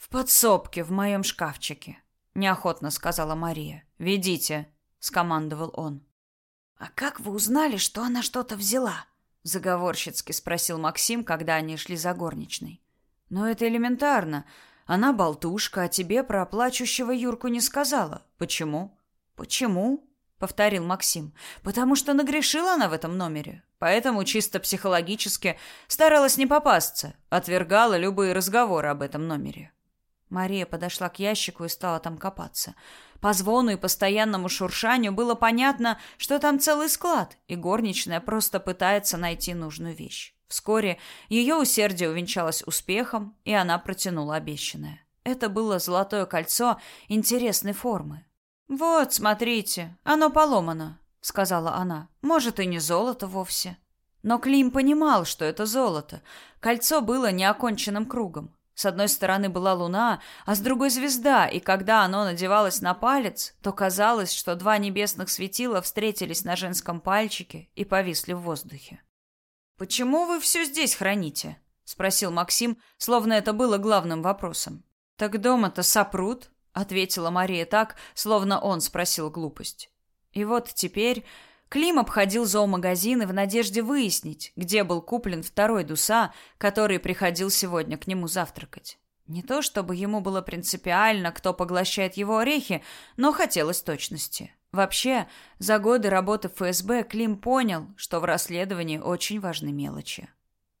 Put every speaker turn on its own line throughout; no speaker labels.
В подсобке, в моем шкафчике, неохотно сказала Мария. Ведите, скомандовал он. А как вы узнали, что она что-то взяла? заговорщицки спросил Максим, когда они шли за горничной. Но это элементарно. Она болтушка, а тебе про плачущего Юрку не сказала. Почему? Почему? повторил Максим. Потому что нагрешила она в этом номере. Поэтому чисто психологически старалась не попасться, отвергала любые разговоры об этом номере. Мария подошла к ящику и стала там копаться. По звону и постоянному шуршанию было понятно, что там целый склад, и горничная просто пытается найти нужную вещь. Вскоре ее усердие увенчалось успехом, и она протянула обещанное. Это было золотое кольцо интересной формы. «Вот, смотрите, оно поломано», — сказала она. «Может, и не золото вовсе». Но Клим понимал, что это золото. Кольцо было неоконченным кругом. С одной стороны была луна, а с другой звезда, и когда оно надевалось на палец, то казалось, что два небесных светила встретились на женском пальчике и повисли в воздухе. «Почему вы все здесь храните?» — спросил Максим, словно это было главным вопросом. «Так дома-то сопрут», — ответила Мария так, словно он спросил глупость. И вот теперь Клим обходил зоомагазины в надежде выяснить, где был куплен второй дуса, который приходил сегодня к нему завтракать. Не то чтобы ему было принципиально, кто поглощает его орехи, но хотелось точности. Вообще, за годы работы в ФСБ Клим понял, что в расследовании очень важны мелочи.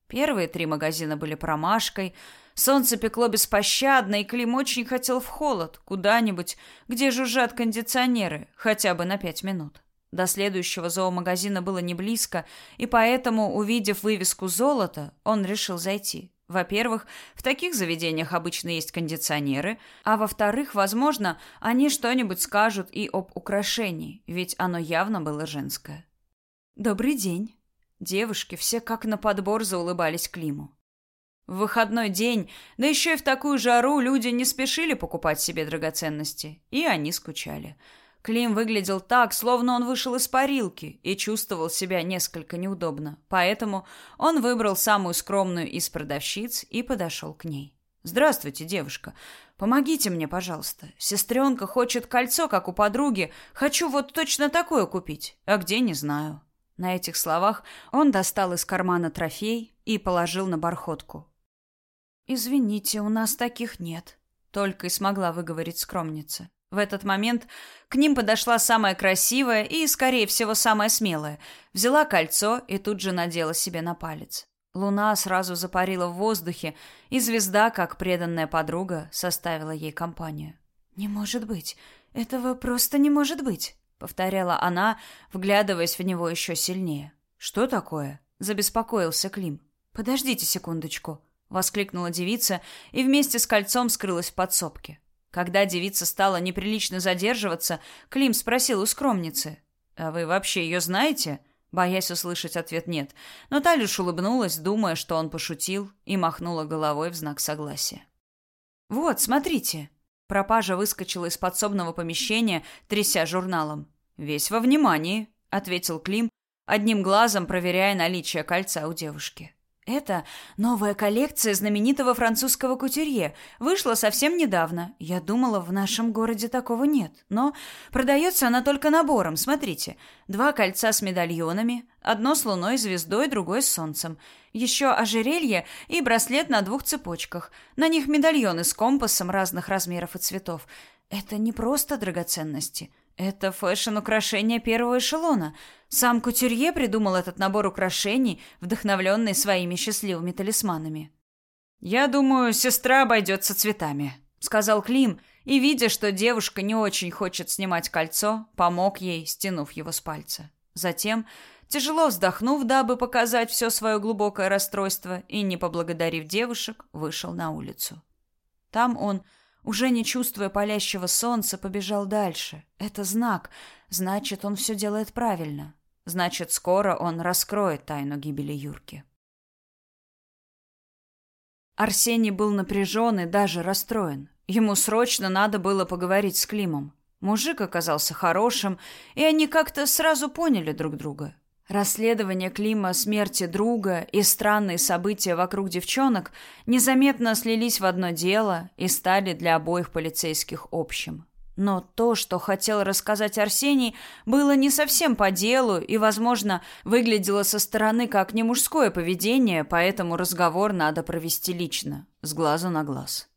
Первые три магазина были промашкой, Солнце пекло беспощадно, и Клим очень хотел в холод, куда-нибудь, где жужжат кондиционеры, хотя бы на пять минут. До следующего зоомагазина было не близко, и поэтому, увидев вывеску «Золото», он решил зайти. Во-первых, в таких заведениях обычно есть кондиционеры, а во-вторых, возможно, они что-нибудь скажут и об украшении, ведь оно явно было женское. «Добрый день». Девушки все как на подбор заулыбались Климу. В выходной день, да еще и в такую жару, люди не спешили покупать себе драгоценности, и они скучали. Клим выглядел так, словно он вышел из парилки и чувствовал себя несколько неудобно. Поэтому он выбрал самую скромную из продавщиц и подошел к ней. «Здравствуйте, девушка. Помогите мне, пожалуйста. Сестренка хочет кольцо, как у подруги. Хочу вот точно такое купить. А где, не знаю». На этих словах он достал из кармана трофей и положил на бархотку. «Извините, у нас таких нет», — только и смогла выговорить скромница. В этот момент к ним подошла самая красивая и, скорее всего, самая смелая. Взяла кольцо и тут же надела себе на палец. Луна сразу запарила в воздухе, и звезда, как преданная подруга, составила ей компанию. «Не может быть! Этого просто не может быть!» — повторяла она, вглядываясь в него еще сильнее. «Что такое?» — забеспокоился Клим. «Подождите секундочку», воскликнула девица и вместе с кольцом скрылась в подсобке. Когда девица стала неприлично задерживаться, Клим спросил у скромницы: "А вы вообще ее знаете?" Боясь услышать ответ «нет», но та улыбнулась, думая, что он пошутил, и махнула головой в знак согласия. «Вот, смотрите!» Пропажа выскочила из подсобного помещения, тряся журналом. «Весь во внимании», — ответил Клим, одним глазом проверяя наличие кольца у девушки. Это новая коллекция знаменитого французского кутюрье. Вышла совсем недавно. Я думала, в нашем городе такого нет. Но продается она только набором. Смотрите. Два кольца с медальонами. Одно с луной, звездой, другое с солнцем. Еще ожерелье и браслет на двух цепочках. На них медальоны с компасом разных размеров и цветов. Это не просто драгоценности. Это фэшн-украшение первого эшелона. Сам кутюрье придумал этот набор украшений, вдохновленный своими счастливыми талисманами. «Я думаю, сестра обойдется цветами», — сказал Клим, и, видя, что девушка не очень хочет снимать кольцо, помог ей, стянув его с пальца. Затем, тяжело вздохнув, дабы показать все свое глубокое расстройство, и, не поблагодарив девушек, вышел на улицу. Там он уже не чувствуя палящего солнца, побежал дальше. Это знак. Значит, он все делает правильно. Значит, скоро он раскроет тайну гибели Юрки. Арсений был напряжен и даже расстроен. Ему срочно надо было поговорить с Климом. Мужик оказался хорошим, и они как-то сразу поняли друг друга. Расследование Клима смерти друга и странные события вокруг девчонок незаметно слились в одно дело и стали для обоих полицейских общим. Но то, что хотел рассказать Арсений, было не совсем по делу и, возможно, выглядело со стороны как не мужское поведение, поэтому разговор надо провести лично, с глазу на глаз.